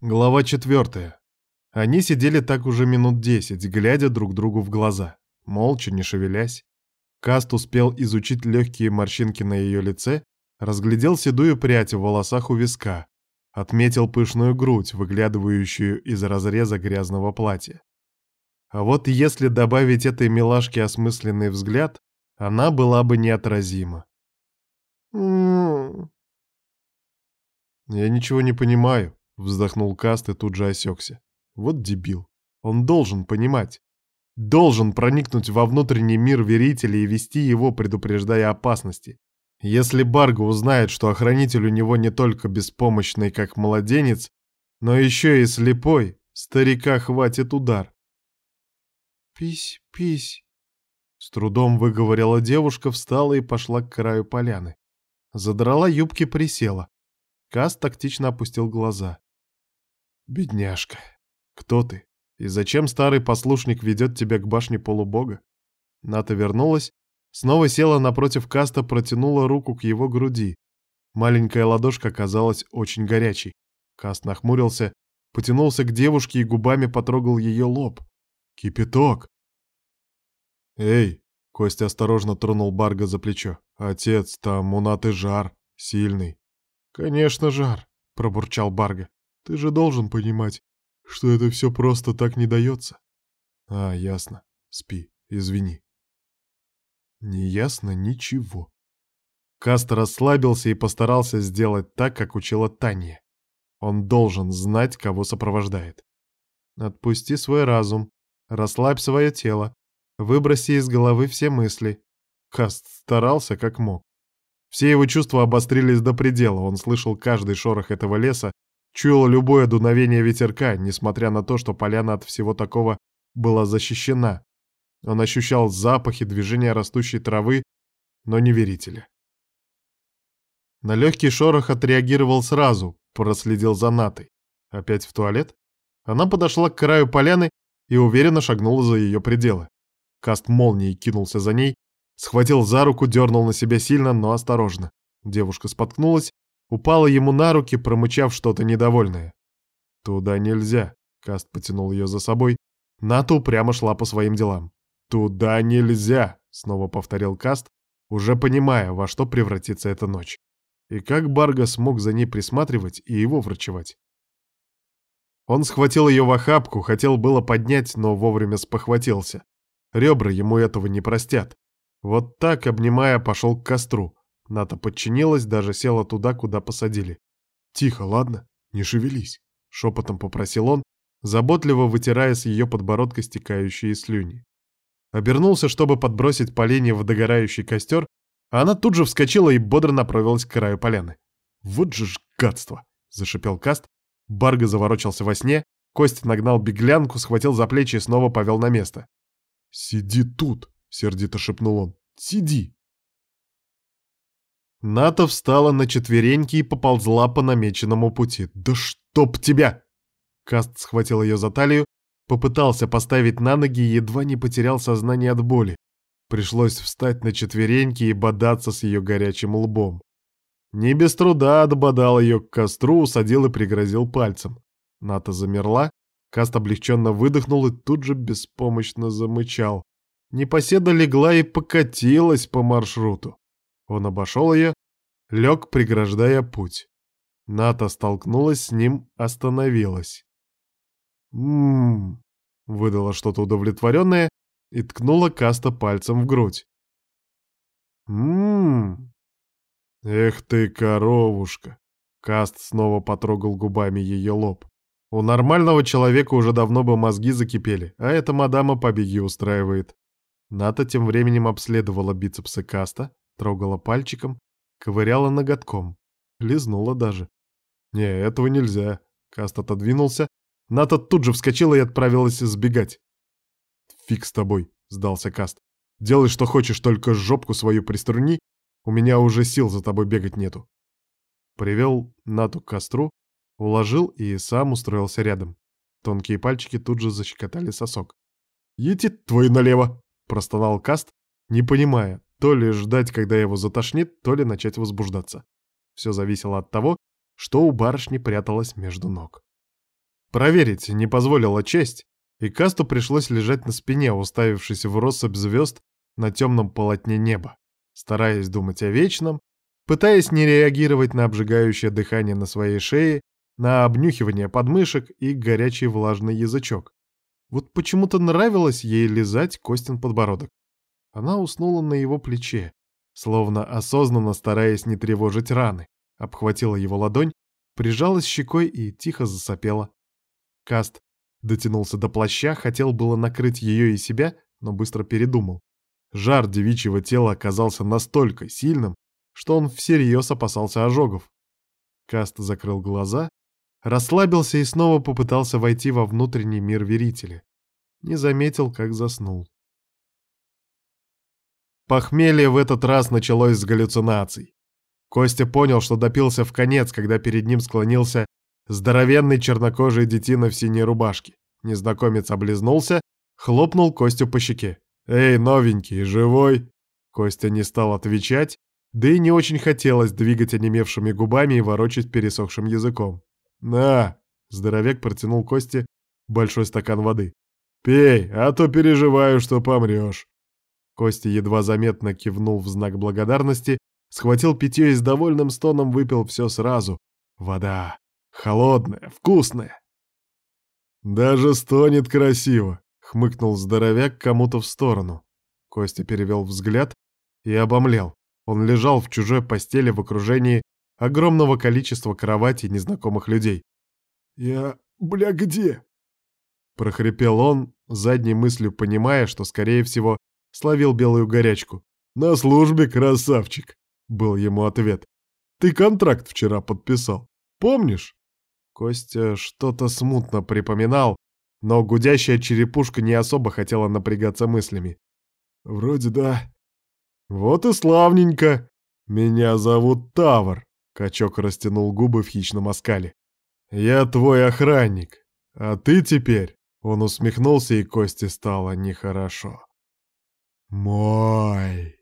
Глава четвертая. Они сидели так уже минут десять, глядя друг другу в глаза, молча, не шевелясь. Каст успел изучить легкие морщинки на ее лице, разглядел седую прядь в волосах у виска, отметил пышную грудь, выглядывающую из разреза грязного платья. А вот если добавить этой милашке осмысленный взгляд, она была бы неотразима. «М-м-м». «Я ничего не понимаю», Вздохнул Каст и тут же осекся. Вот дебил. Он должен понимать. Должен проникнуть во внутренний мир верителя и вести его, предупреждая опасности. Если Барго узнает, что охранитель у него не только беспомощный, как младенец, но еще и слепой, старика хватит удар. «Пись, пись!» С трудом выговорила девушка, встала и пошла к краю поляны. Задрала юбки, присела. Кас тактично опустил глаза. Бедняжка, кто ты? И зачем старый послушник ведет тебя к башне полубога? Ната вернулась, снова села напротив Каста, протянула руку к его груди. Маленькая ладошка казалась очень горячей. Каст нахмурился, потянулся к девушке и губами потрогал ее лоб. Кипяток! «Эй!» — Костя осторожно тронул Барга за плечо. «Отец, там у Наты жар, сильный». «Конечно, жар!» — пробурчал Барга. Ты же должен понимать, что это все просто так не дается. А, ясно. Спи, извини. Не ясно ничего. Каст расслабился и постарался сделать так, как учила Таня. Он должен знать, кого сопровождает. Отпусти свой разум, расслабь свое тело, выброси из головы все мысли. Каст старался как мог. Все его чувства обострились до предела, он слышал каждый шорох этого леса, Чуял любое дуновение ветерка, несмотря на то, что поляна от всего такого была защищена. Он ощущал запахи, движения растущей травы, но не верителя. На легкий шорох отреагировал сразу, проследил за Натой. Опять в туалет? Она подошла к краю поляны и уверенно шагнула за ее пределы. Каст молнией кинулся за ней, схватил за руку, дернул на себя сильно, но осторожно. Девушка споткнулась упала ему на руки, промычав что-то недовольное. «Туда нельзя», — Каст потянул ее за собой. Ната упрямо шла по своим делам. «Туда нельзя», — снова повторил Каст, уже понимая, во что превратится эта ночь. И как Барга смог за ней присматривать и его врачевать. Он схватил ее в охапку, хотел было поднять, но вовремя спохватился. Ребра ему этого не простят. Вот так, обнимая, пошел к костру. Ната подчинилась, даже села туда, куда посадили. «Тихо, ладно? Не шевелись», — шепотом попросил он, заботливо вытирая с ее подбородка стекающие слюни. Обернулся, чтобы подбросить поленье в догорающий костер, а она тут же вскочила и бодро направилась к краю поляны. «Вот же ж гадство!» — зашипел Каст. Барга заворочался во сне, Кость нагнал беглянку, схватил за плечи и снова повел на место. «Сиди тут!» — сердито шепнул он. «Сиди!» Ната встала на четвереньки и поползла по намеченному пути. «Да чтоб тебя!» Каст схватил ее за талию, попытался поставить на ноги и едва не потерял сознание от боли. Пришлось встать на четвереньки и бодаться с ее горячим лбом. Не без труда отбодал ее к костру, усадил и пригрозил пальцем. Ната замерла, Каст облегченно выдохнул и тут же беспомощно замычал. Непоседа легла и покатилась по маршруту. Он обошел ее, лег, преграждая путь. Ната столкнулась с ним, остановилась. «М-м-м», выдала что-то удовлетворенное и ткнула Каста пальцем в грудь. «М-м-м, эх ты, коровушка!» Каст снова потрогал губами ее лоб. У нормального человека уже давно бы мозги закипели, а эта мадама побеги устраивает. Ната тем временем обследовала бицепсы Каста, Трогала пальчиком, ковыряла ноготком, лизнула даже. «Не, этого нельзя». Каст отодвинулся. Ната тут же вскочила и отправилась сбегать. «Фиг с тобой», — сдался Каст. «Делай, что хочешь, только жопку свою приструни. У меня уже сил за тобой бегать нету». Привел Нату к костру, уложил и сам устроился рядом. Тонкие пальчики тут же защекотали сосок. «Ети твой налево!» — простонал Каст, не понимая, то ли ждать, когда его затошнит, то ли начать возбуждаться. Все зависело от того, что у барышни пряталось между ног. Проверить не позволила честь, и Касту пришлось лежать на спине, уставившись в россыпь звезд на темном полотне неба, стараясь думать о вечном, пытаясь не реагировать на обжигающее дыхание на своей шее, на обнюхивание подмышек и горячий влажный язычок. Вот почему-то нравилось ей лизать Костин подбородок. Она уснула на его плече, словно осознанно стараясь не тревожить раны, обхватила его ладонь, прижалась щекой и тихо засопела. Каст дотянулся до плаща, хотел было накрыть ее и себя, но быстро передумал. Жар девичьего тела оказался настолько сильным, что он всерьез опасался ожогов. Каст закрыл глаза, расслабился и снова попытался войти во внутренний мир верителя. Не заметил, как заснул. Похмелье в этот раз началось с галлюцинаций. Костя понял, что допился в конец, когда перед ним склонился Здоровенный чернокожий детина в синей рубашке. Незнакомец облизнулся, хлопнул Костю по щеке. «Эй, новенький, живой?» Костя не стал отвечать, да и не очень хотелось двигать онемевшими губами и ворочать пересохшим языком. «На!» — здоровяк протянул Косте большой стакан воды. «Пей, а то переживаю, что помрешь». Костя едва заметно кивнул в знак благодарности, схватил питье и с довольным стоном выпил все сразу. Вода. Холодная, вкусная. Даже стонет красиво, хмыкнул здоровяк кому-то в сторону. Костя перевел взгляд и обомлел. Он лежал в чужой постели в окружении огромного количества кроватей незнакомых людей. «Я, бля, где?» прохрипел он, задней мыслью понимая, что, скорее всего, словил белую горячку. «На службе, красавчик!» — был ему ответ. «Ты контракт вчера подписал. Помнишь?» Костя что-то смутно припоминал, но гудящая черепушка не особо хотела напрягаться мыслями. «Вроде да». «Вот и славненько. Меня зовут Тавр», — качок растянул губы в хищном оскале. «Я твой охранник. А ты теперь...» Он усмехнулся, и Косте стало нехорошо. «Мой!»